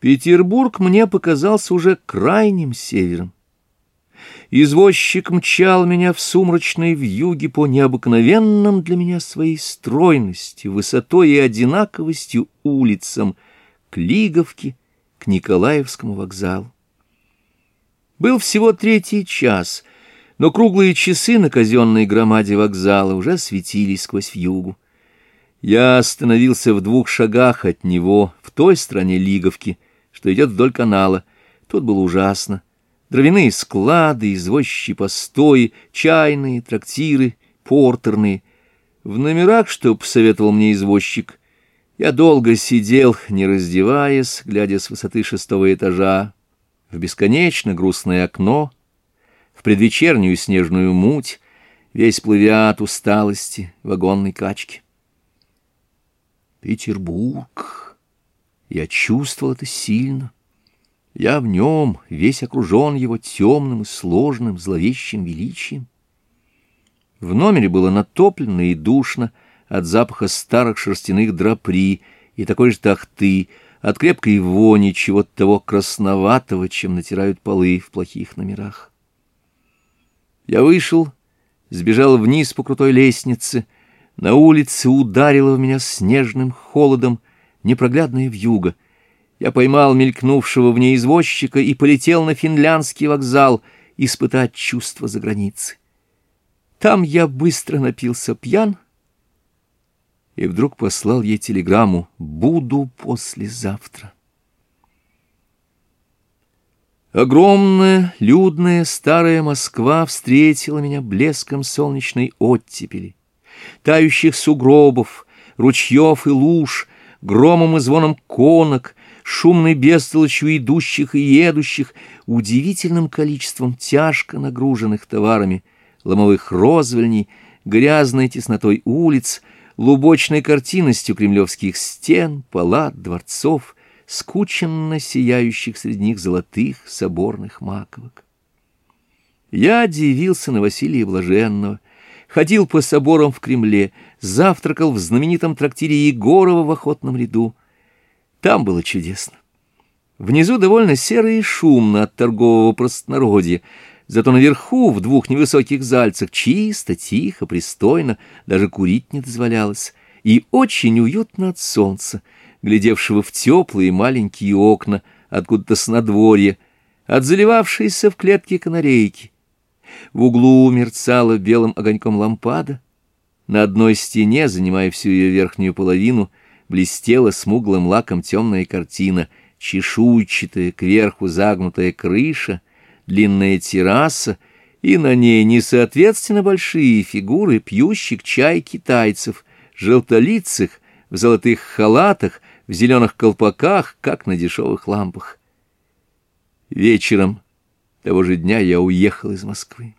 Петербург мне показался уже крайним севером. Извозчик мчал меня в сумрачной вьюге по необыкновенным для меня своей стройности, высотой и одинаковостью улицам к Лиговке, к Николаевскому вокзалу. Был всего третий час, но круглые часы на казенной громаде вокзала уже светились сквозь вьюгу. Я остановился в двух шагах от него, в той стороне Лиговки — что идет вдоль канала. Тут было ужасно. Дровяные склады, извозчие постои, чайные, трактиры, портерные. В номерах, что посоветовал мне извозчик, я долго сидел, не раздеваясь, глядя с высоты шестого этажа, в бесконечно грустное окно, в предвечернюю снежную муть, весь плывя от усталости вагонной качки. Петербург. Я чувствовал это сильно. Я в нем, весь окружен его темным и сложным, зловещим величием. В номере было натоплено и душно от запаха старых шерстяных драпри и такой же тахты, от крепкой вони чего-то того красноватого, чем натирают полы в плохих номерах. Я вышел, сбежал вниз по крутой лестнице, на улице ударило в меня снежным холодом, непроглядная вьюга. Я поймал мелькнувшего в ней извозчика и полетел на финляндский вокзал испытать чувства за границей. Там я быстро напился пьян и вдруг послал ей телеграмму «Буду послезавтра». Огромная, людная, старая Москва встретила меня блеском солнечной оттепели, тающих сугробов, ручьев и луж — громом и звоном конок, шумной бестолочью идущих и едущих, удивительным количеством тяжко нагруженных товарами, ломовых розвальней, грязной теснотой улиц, лубочной картинностью кремлевских стен, палат, дворцов, скученно сияющих среди них золотых соборных маковок. Я дивился на Василия Блаженного, ходил по соборам в Кремле, завтракал в знаменитом трактире Егорова в охотном ряду. Там было чудесно. Внизу довольно серо и шумно от торгового простонародья, зато наверху, в двух невысоких зальцах, чисто, тихо, пристойно, даже курить не дозволялось, и очень уютно от солнца, глядевшего в теплые маленькие окна откуда-то с надворья, от заливавшейся в клетке канарейки — в углу мерцала белым огоньком лампада. На одной стене, занимая всю ее верхнюю половину, блестела смуглым лаком темная картина, чешуйчатая, кверху загнутая крыша, длинная терраса, и на ней несоответственно большие фигуры пьющих чай китайцев, желтолицых, в золотых халатах, в зеленых колпаках, как на дешевых лампах. Вечером того же дня я уехал из Москвы.